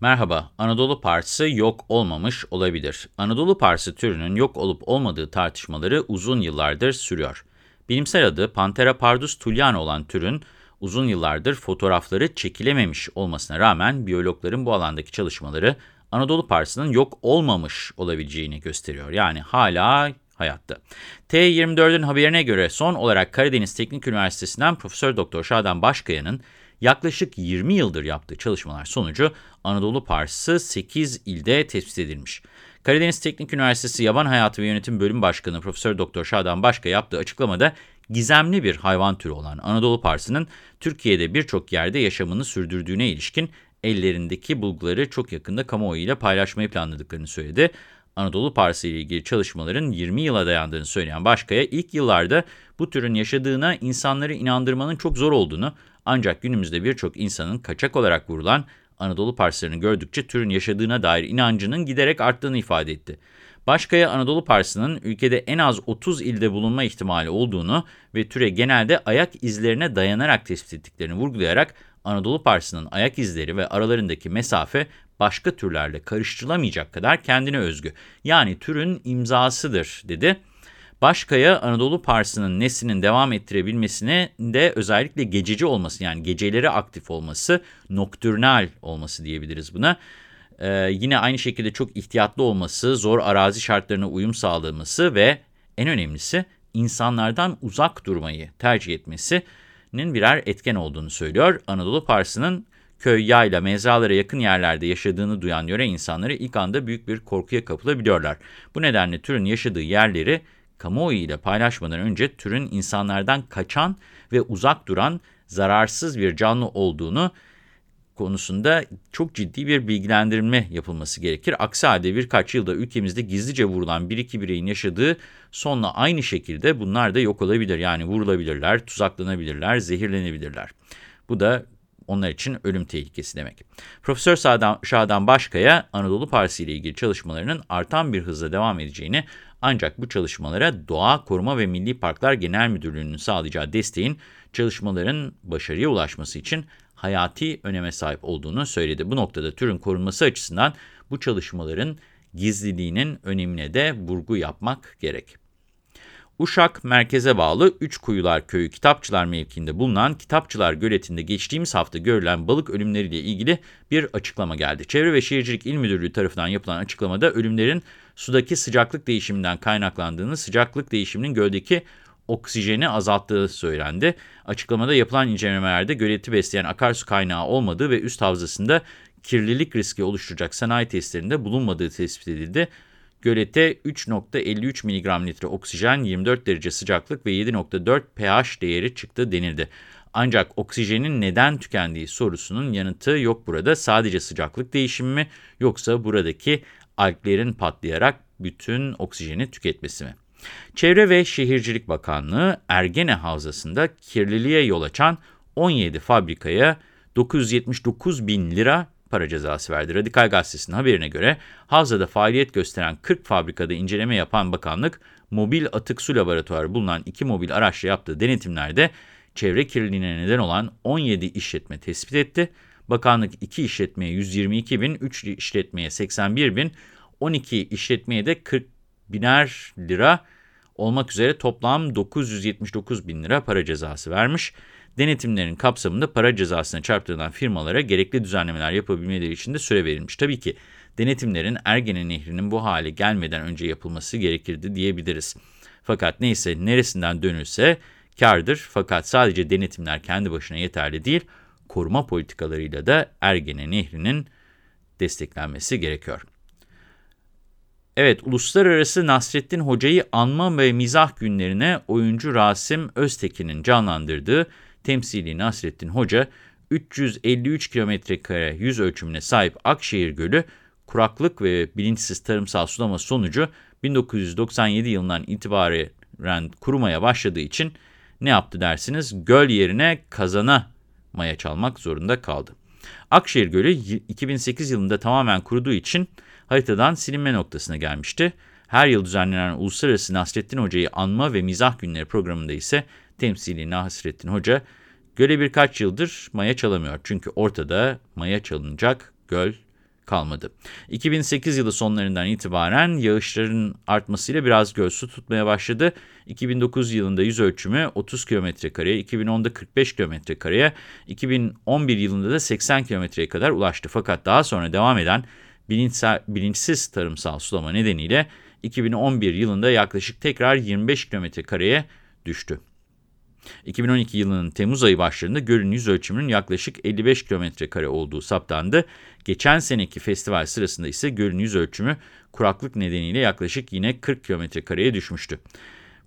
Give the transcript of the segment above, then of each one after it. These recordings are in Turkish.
Merhaba, Anadolu Pars'ı yok olmamış olabilir. Anadolu Pars'ı türünün yok olup olmadığı tartışmaları uzun yıllardır sürüyor. Bilimsel adı Panthera pardus thuliana olan türün uzun yıllardır fotoğrafları çekilememiş olmasına rağmen biyologların bu alandaki çalışmaları Anadolu Pars'ının yok olmamış olabileceğini gösteriyor. Yani hala hayatta. T24'ün haberine göre son olarak Karadeniz Teknik Üniversitesi'nden Profesör Doktor Şadan Başkaya'nın yaklaşık 20 yıldır yaptığı çalışmalar sonucu Anadolu Parsı 8 ilde tespit edilmiş. Karadeniz Teknik Üniversitesi Yaban Hayatı ve Yönetim Bölüm Başkanı Profesör Doktor Şadan Başka yaptığı açıklamada gizemli bir hayvan türü olan Anadolu Parsı'nın Türkiye'de birçok yerde yaşamını sürdürdüğüne ilişkin ellerindeki bulguları çok yakında kamuoyuyla paylaşmayı planladıklarını söyledi. Anadolu Parsı ile ilgili çalışmaların 20 yıla dayandığını söyleyen Başkaya, ilk yıllarda bu türün yaşadığına insanları inandırmanın çok zor olduğunu, ancak günümüzde birçok insanın kaçak olarak vurulan Anadolu Parslarını gördükçe türün yaşadığına dair inancının giderek arttığını ifade etti. Başkaya Anadolu Parsı'nın ülkede en az 30 ilde bulunma ihtimali olduğunu ve türe genelde ayak izlerine dayanarak tespit ettiklerini vurgulayarak Anadolu Parsı'nın ayak izleri ve aralarındaki mesafe başka türlerle karıştırılamayacak kadar kendine özgü. Yani türün imzasıdır dedi. Başkaya Anadolu Parsı'nın neslinin devam ettirebilmesine de özellikle gececi olması yani geceleri aktif olması, nokturnal olması diyebiliriz buna. Ee, yine aynı şekilde çok ihtiyatlı olması, zor arazi şartlarına uyum sağlaması ve en önemlisi insanlardan uzak durmayı tercih etmesinin birer etken olduğunu söylüyor. Anadolu Parsı'nın köy, yayla, mezralara yakın yerlerde yaşadığını duyan yöre insanları ilk anda büyük bir korkuya kapılabiliyorlar. Bu nedenle türün yaşadığı yerleri kamuoyu ile paylaşmadan önce türün insanlardan kaçan ve uzak duran zararsız bir canlı olduğunu konusunda çok ciddi bir bilgilendirme yapılması gerekir. Aksi halde birkaç yılda ülkemizde gizlice vurulan bir iki bireyin yaşadığı sonla aynı şekilde bunlar da yok olabilir. Yani vurulabilirler, tuzaklanabilirler, zehirlenebilirler. Bu da onlar için ölüm tehlikesi demek. Profesör Şadan Başkaya, Anadolu Partisi ile ilgili çalışmalarının artan bir hızla devam edeceğini, ancak bu çalışmalara Doğa Koruma ve Milli Parklar Genel Müdürlüğü'nün sağlayacağı desteğin çalışmaların başarıya ulaşması için hayati öneme sahip olduğunu söyledi. Bu noktada türün korunması açısından bu çalışmaların gizliliğinin önemine de vurgu yapmak gerek. Uşak merkeze bağlı Üçkuyular Köyü Kitapçılar mevkiinde bulunan Kitapçılar Göleti'nde geçtiğimiz hafta görülen balık ölümleriyle ilgili bir açıklama geldi. Çevre ve Şehircilik İl Müdürlüğü tarafından yapılan açıklamada ölümlerin sudaki sıcaklık değişiminden kaynaklandığını, sıcaklık değişiminin göldeki oksijeni azalttığı söylendi. Açıklamada yapılan incelemelerde göleti besleyen akarsu kaynağı olmadığı ve üst havzasında kirlilik riski oluşturacak sanayi testlerinde bulunmadığı tespit edildi. Gölete 3.53 mg litre oksijen, 24 derece sıcaklık ve 7.4 pH değeri çıktı denildi. Ancak oksijenin neden tükendiği sorusunun yanıtı yok burada. Sadece sıcaklık değişimi mi yoksa buradaki alglerin patlayarak bütün oksijeni tüketmesi mi? Çevre ve Şehircilik Bakanlığı Ergene Havzası'nda kirliliğe yol açan 17 fabrikaya 979 bin lira para cezası verdi. Radikal Gazetesi'nin haberine göre havzada faaliyet gösteren 40 fabrikada inceleme yapan bakanlık, mobil atık su laboratuvarı bulunan iki mobil araçla yaptığı denetimlerde çevre kirliliğine neden olan 17 işletme tespit etti. Bakanlık 2 işletmeye 122 bin, 3 işletmeye 81 bin, 12 işletmeye de 40 biner lira olmak üzere toplam 979 bin lira para cezası vermiş. Denetimlerin kapsamında para cezasına çarptırılan firmalara gerekli düzenlemeler yapabilmeleri için de süre verilmiş. Tabii ki denetimlerin Ergene Nehri'nin bu hale gelmeden önce yapılması gerekirdi diyebiliriz. Fakat neyse neresinden dönülse kardır. Fakat sadece denetimler kendi başına yeterli değil, koruma politikalarıyla da Ergene Nehri'nin desteklenmesi gerekiyor. Evet, Uluslararası Nasrettin Hoca'yı anma ve mizah günlerine oyuncu Rasim Öztekin'in canlandırdığı temsili Nasrettin Hoca, 353 kilometre yüz ölçümüne sahip Akşehir Gölü, kuraklık ve bilinçsiz tarımsal sulama sonucu 1997 yılından itibaren kurumaya başladığı için ne yaptı dersiniz? Göl yerine kazana maya çalmak zorunda kaldı. Akşehir Gölü 2008 yılında tamamen kuruduğu için haritadan silinme noktasına gelmişti. Her yıl düzenlenen Uluslararası Nasrettin Hoca'yı anma ve mizah günleri programında ise temsili Nasrettin Hoca göle birkaç yıldır maya çalamıyor. Çünkü ortada maya çalınacak göl kalmadı. 2008 yılı sonlarından itibaren yağışların artmasıyla biraz göz su tutmaya başladı. 2009 yılında yüz ölçümü 30 kilometre kareye, 2010'da 45 kilometre kareye, 2011 yılında da 80 kilometreye kadar ulaştı. Fakat daha sonra devam eden bilinçsiz tarımsal sulama nedeniyle 2011 yılında yaklaşık tekrar 25 kilometre kareye düştü. 2012 yılının Temmuz ayı başlarında gölün yüz ölçümünün yaklaşık 55 kilometre kare olduğu saptandı. Geçen seneki festival sırasında ise gölün yüz ölçümü kuraklık nedeniyle yaklaşık yine 40 kilometre kareye düşmüştü.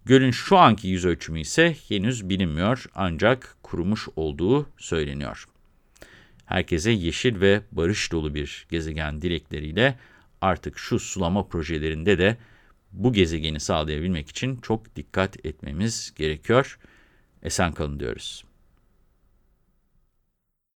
Gölün şu anki yüz ölçümü ise henüz bilinmiyor ancak kurumuş olduğu söyleniyor. Herkese yeşil ve barış dolu bir gezegen dilekleriyle artık şu sulama projelerinde de bu gezegeni sağlayabilmek için çok dikkat etmemiz gerekiyor. Esen kalın diyoruz.